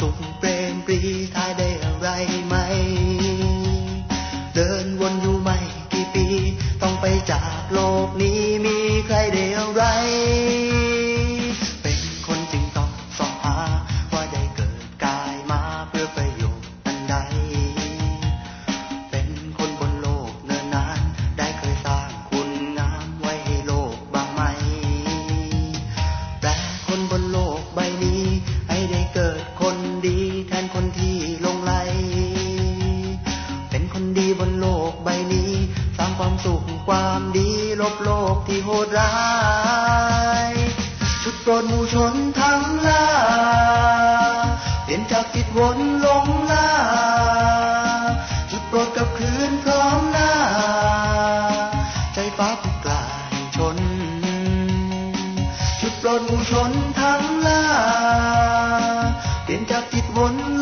สุขเปรมปรีทายได้อะไรไหม เดินวนอยู่ไม่กี่ปี ต้องไปจากโลก คที่โหดร้าย ชุดโปรดหมู่ชนทั้งลาเปลี่ยนจากจิตวนลงลาชุดโปรดกับคืนพร้อมหน้า ใจฟ้าผู้กลายชนชุดโปรดหมู่ชนทั้งลาเปลี่ยนจากจิตวนล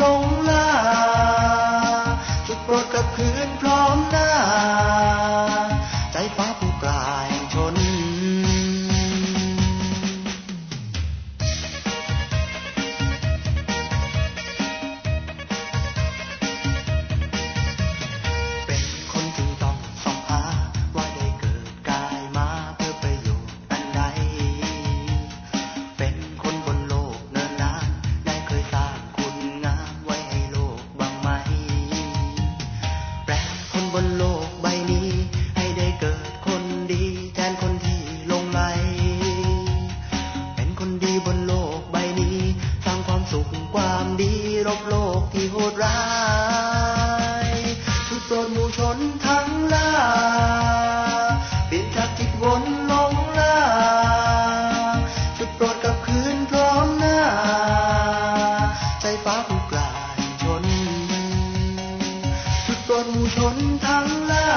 นชนทั้งล่า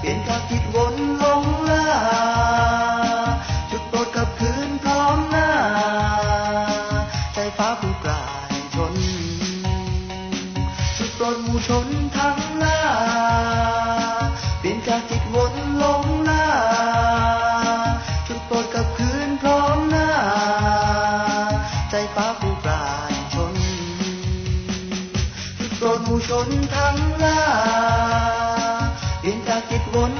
เปลี่ยนความคิดวนลงล่าจุดโปรดกับคืนพร้อมหน้าใจฟ้าผู้กลายชนจุดโปรดหมู่ชนทั้งล่าู้ชนทั้งลาเปลี่ยนจากจิตวน